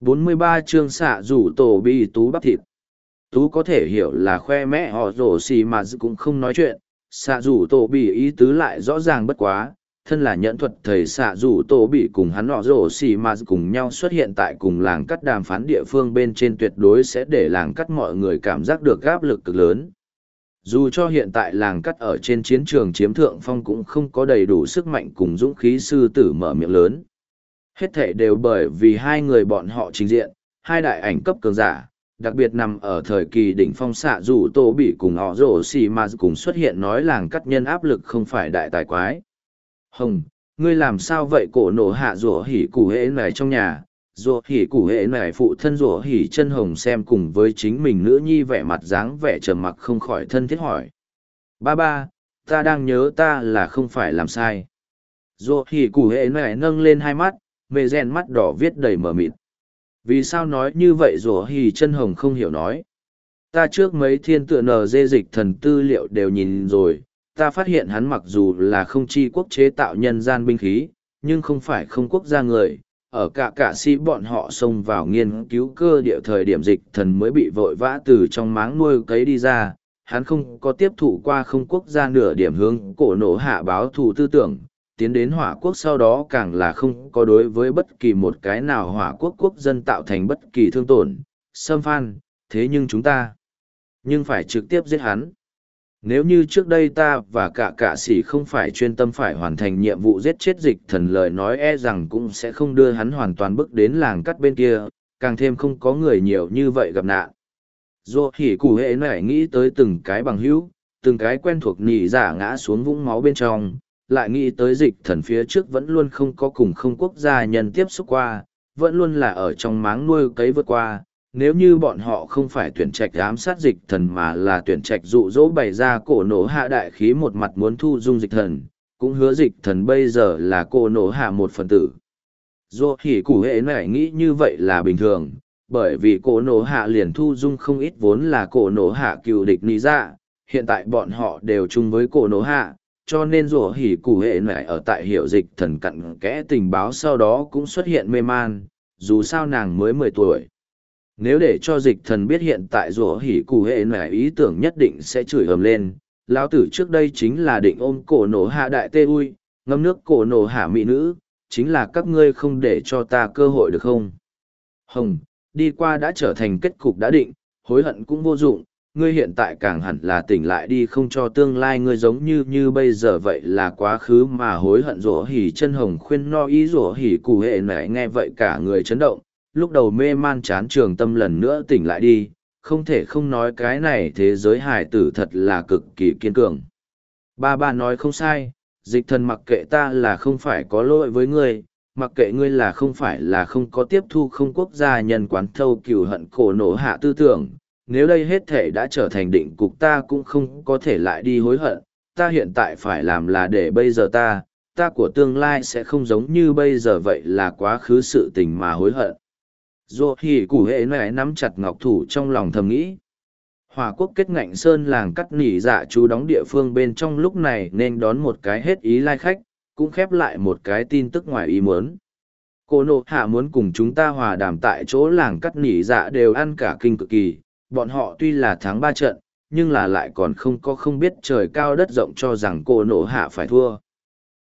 43 chương xạ rủ tổ bi tú bắp thịt. Tú có thể hiểu là khoe mẽ họ rổ xì mà cũng không nói chuyện, xạ rủ tổ bị ý tứ lại rõ ràng bất quá, thân là nhẫn thuật thầy xạ rủ tổ bị cùng hắn họ rổ xì mà cùng nhau xuất hiện tại cùng làng cắt đàm phán địa phương bên trên tuyệt đối sẽ để làng cắt mọi người cảm giác được áp lực cực lớn. Dù cho hiện tại làng cắt ở trên chiến trường chiếm thượng phong cũng không có đầy đủ sức mạnh cùng dũng khí sư tử mở miệng lớn. Hết thể đều bởi vì hai người bọn họ trình diện, hai đại ảnh cấp cường giả, đặc biệt nằm ở thời kỳ đỉnh phong xạ dù tô bị cùng họ rổ xì mà cùng xuất hiện nói làng cắt nhân áp lực không phải đại tài quái. Hồng, ngươi làm sao vậy cổ nổ hạ rổ hỉ củ hệ này trong nhà, rổ hỉ củ hệ này phụ thân rổ hỉ chân hồng xem cùng với chính mình nữ nhi vẻ mặt dáng vẻ trầm mặc không khỏi thân thiết hỏi. Ba ba, ta đang nhớ ta là không phải làm sai. Rổ hỉ củ hệ này nâng lên hai mắt, mê rèn mắt đỏ viết đầy mờ mịt. Vì sao nói như vậy rủa hì chân hồng không hiểu nói. Ta trước mấy thiên tựa nờ dê dịch thần tư liệu đều nhìn rồi, ta phát hiện hắn mặc dù là không chi quốc chế tạo nhân gian binh khí, nhưng không phải không quốc gia người. Ở cả cả si bọn họ xông vào nghiên cứu cơ địa thời điểm dịch thần mới bị vội vã từ trong máng nuôi cấy đi ra, hắn không có tiếp thụ qua không quốc gia nửa điểm hướng cổ nổ hạ báo thù tư tưởng, tiến đến hỏa quốc sau đó càng là không có đối với bất kỳ một cái nào hỏa quốc quốc dân tạo thành bất kỳ thương tổn, xâm phan, thế nhưng chúng ta, nhưng phải trực tiếp giết hắn. Nếu như trước đây ta và cả cả sĩ không phải chuyên tâm phải hoàn thành nhiệm vụ giết chết dịch thần lời nói e rằng cũng sẽ không đưa hắn hoàn toàn bước đến làng cắt bên kia, càng thêm không có người nhiều như vậy gặp nạn. Dù hỉ cụ hệ này nghĩ tới từng cái bằng hữu, từng cái quen thuộc nỉ giả ngã xuống vũng máu bên trong, lại nghĩ tới dịch thần phía trước vẫn luôn không có cùng không quốc gia nhân tiếp xúc qua, vẫn luôn là ở trong máng nuôi cấy vượt qua, nếu như bọn họ không phải tuyển trạch ám sát dịch thần mà là tuyển trạch dụ dỗ bày ra cổ nổ hạ đại khí một mặt muốn thu dung dịch thần, cũng hứa dịch thần bây giờ là cổ nổ hạ một phần tử. Dù thì củ hệ này nghĩ như vậy là bình thường, bởi vì cổ nổ hạ liền thu dung không ít vốn là cổ nổ hạ cựu địch ní ra, dạ, hiện tại bọn họ đều chung với cổ nổ hạ, cho nên rủa hỉ củ hệ mẹ ở tại hiệu dịch thần cặn kẽ tình báo sau đó cũng xuất hiện mê man, dù sao nàng mới mười tuổi. Nếu để cho dịch thần biết hiện tại rủa hỉ cụ hệ mẹ ý tưởng nhất định sẽ chửi ầm lên lão tử trước đây chính là định ôm cổ nổ hạ đại tê ui ngâm nước cổ nổ hạ mỹ nữ chính là các ngươi không để cho ta cơ hội được không? Hồng đi qua đã trở thành kết cục đã định hối hận cũng vô dụng ngươi hiện tại càng hẳn là tỉnh lại đi không cho tương lai ngươi giống như như bây giờ vậy là quá khứ mà hối hận rủa hỉ chân hồng khuyên no ý rủa hỉ cụ hệ này nghe vậy cả người chấn động lúc đầu mê man chán trường tâm lần nữa tỉnh lại đi, không thể không nói cái này thế giới hải tử thật là cực kỳ kiên cường. Ba ba nói không sai, dịch thần mặc kệ ta là không phải có lỗi với ngươi, mặc kệ ngươi là không phải là không có tiếp thu không quốc gia nhân quán thâu cửu hận cổ nổ hạ tư tưởng, nếu đây hết thể đã trở thành định cục ta cũng không có thể lại đi hối hận, ta hiện tại phải làm là để bây giờ ta, ta của tương lai sẽ không giống như bây giờ vậy là quá khứ sự tình mà hối hận. Dù thì củ hệ này nắm chặt ngọc thủ trong lòng thầm nghĩ. Hòa quốc kết ngạnh sơn làng cắt nỉ dạ chú đóng địa phương bên trong lúc này nên đón một cái hết ý lai khách, cũng khép lại một cái tin tức ngoài ý muốn. Cô nộ hạ muốn cùng chúng ta hòa đàm tại chỗ làng cắt nỉ dạ đều ăn cả kinh cực kỳ, bọn họ tuy là thắng ba trận, nhưng là lại còn không có không biết trời cao đất rộng cho rằng cổ nổ hạ phải thua.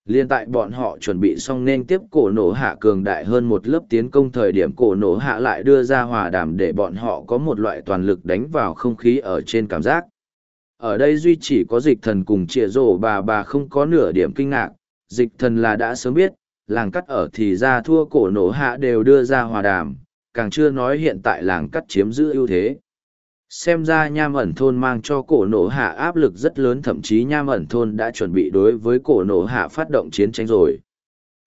Liên tại bọn họ chuẩn bị xong nên tiếp cổ nổ hạ cường đại hơn một lớp tiến công thời điểm cổ nổ hạ lại đưa ra hòa đàm để bọn họ có một loại toàn lực đánh vào không khí ở trên cảm giác. Ở đây duy chỉ có dịch thần cùng trịa rổ bà bà không có nửa điểm kinh ngạc, dịch thần là đã sớm biết, làng cắt ở thì ra thua cổ nổ hạ đều đưa ra hòa đàm, càng chưa nói hiện tại làng cắt chiếm giữ ưu thế xem ra nham ẩn thôn mang cho cổ nổ hạ áp lực rất lớn, thậm chí nham ẩn thôn đã chuẩn bị đối với cổ nổ hạ phát động chiến tranh rồi.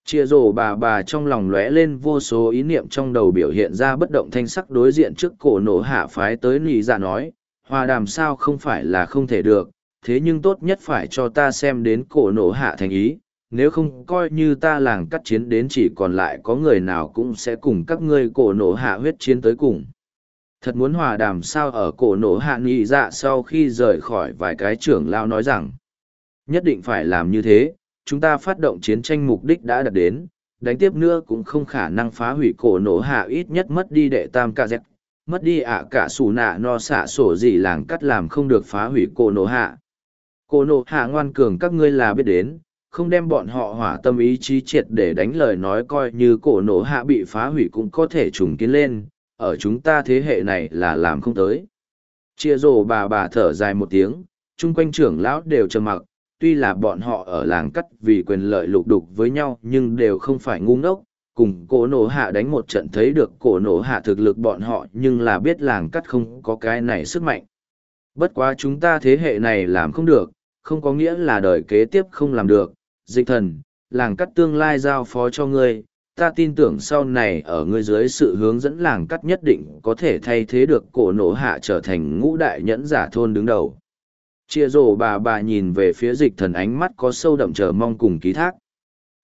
Chia rổ bà bà trong lòng lóe lên vô số ý niệm trong đầu biểu hiện ra bất động thanh sắc đối diện trước cổ nổ hạ phái tới lì dạ nói, hòa đàm sao không phải là không thể được, thế nhưng tốt nhất phải cho ta xem đến cổ nổ hạ thành ý, nếu không coi như ta làng cắt chiến đến chỉ còn lại có người nào cũng sẽ cùng các ngươi cổ nổ hạ huyết chiến tới cùng thật muốn hòa đàm sao ở cổ nổ hạ nghị dạ sau khi rời khỏi vài cái trưởng lao nói rằng, nhất định phải làm như thế, chúng ta phát động chiến tranh mục đích đã đạt đến, đánh tiếp nữa cũng không khả năng phá hủy cổ nổ hạ ít nhất mất đi đệ tam ca dẹp mất đi ạ cả xù nạ no xả sổ gì làng cắt làm không được phá hủy cổ nổ hạ. Cổ nổ hạ ngoan cường các ngươi là biết đến, không đem bọn họ hỏa tâm ý chí triệt để đánh lời nói coi như cổ nổ hạ bị phá hủy cũng có thể trùng kiến lên ở chúng ta thế hệ này là làm không tới. Chia rồ bà bà thở dài một tiếng, chung quanh trưởng lão đều trầm mặc, tuy là bọn họ ở làng cắt vì quyền lợi lục đục với nhau nhưng đều không phải ngu ngốc, cùng cổ nổ hạ đánh một trận thấy được cổ nổ hạ thực lực bọn họ nhưng là biết làng cắt không có cái này sức mạnh. Bất quá chúng ta thế hệ này làm không được, không có nghĩa là đời kế tiếp không làm được. Dịch thần, làng cắt tương lai giao phó cho ngươi ta tin tưởng sau này ở ngươi dưới sự hướng dẫn làng cắt nhất định có thể thay thế được cổ nổ hạ trở thành ngũ đại nhẫn giả thôn đứng đầu. Chia rổ bà bà nhìn về phía dịch thần ánh mắt có sâu đậm chờ mong cùng ký thác.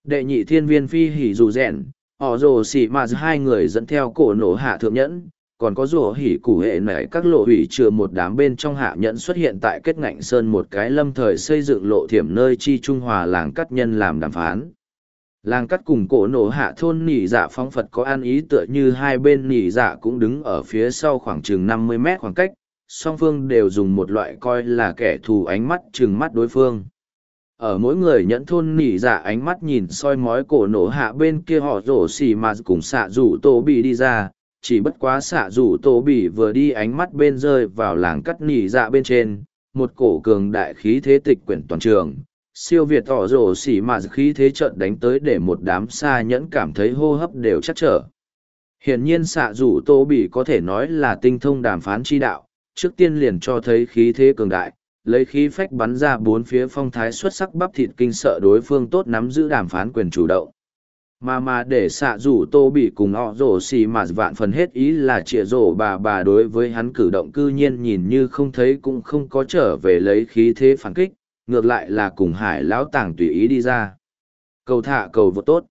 Đệ nhị thiên viên phi hỉ dù rèn, họ rồ xỉ mà hai người dẫn theo cổ nổ hạ thượng nhẫn, còn có rổ hỉ củ hệ nảy các lộ hủy chừa một đám bên trong hạ nhẫn xuất hiện tại kết ngạnh sơn một cái lâm thời xây dựng lộ thiểm nơi chi trung hòa làng cắt nhân làm đàm phán làng cắt cùng cổ nổ hạ thôn nỉ dạ phong phật có an ý tựa như hai bên nỉ dạ cũng đứng ở phía sau khoảng chừng năm mươi mét khoảng cách, song phương đều dùng một loại coi là kẻ thù ánh mắt chừng mắt đối phương. Ở mỗi người nhẫn thôn nỉ dạ ánh mắt nhìn soi mói cổ nổ hạ bên kia họ rổ xì mà cùng xạ rủ tô bị đi ra, chỉ bất quá xạ rủ tô bị vừa đi ánh mắt bên rơi vào làng cắt nỉ dạ bên trên, một cổ cường đại khí thế tịch quyển toàn trường siêu việt tỏ rổ xì mà khí thế trận đánh tới để một đám xa nhẫn cảm thấy hô hấp đều chắc trở. Hiển nhiên xạ rủ tô bị có thể nói là tinh thông đàm phán chi đạo, trước tiên liền cho thấy khí thế cường đại, lấy khí phách bắn ra bốn phía phong thái xuất sắc bắp thịt kinh sợ đối phương tốt nắm giữ đàm phán quyền chủ động. Mà mà để xạ rủ tô bị cùng họ rổ xì mà vạn phần hết ý là trịa rổ bà bà đối với hắn cử động cư nhiên nhìn như không thấy cũng không có trở về lấy khí thế phản kích ngược lại là cùng hải lão tàng tùy ý đi ra. Cầu thả cầu vô tốt.